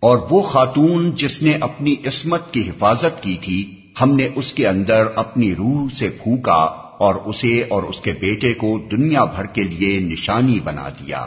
اور وہ خاتون جس نے اپنی عصمت کی حفاظت کی تھی، ہم نے اس کے اندر اپنی روح سے پھونکا اور اسے اور اس کے بیٹے کو دنیا بھر کے لیے نشانی بنا دیا۔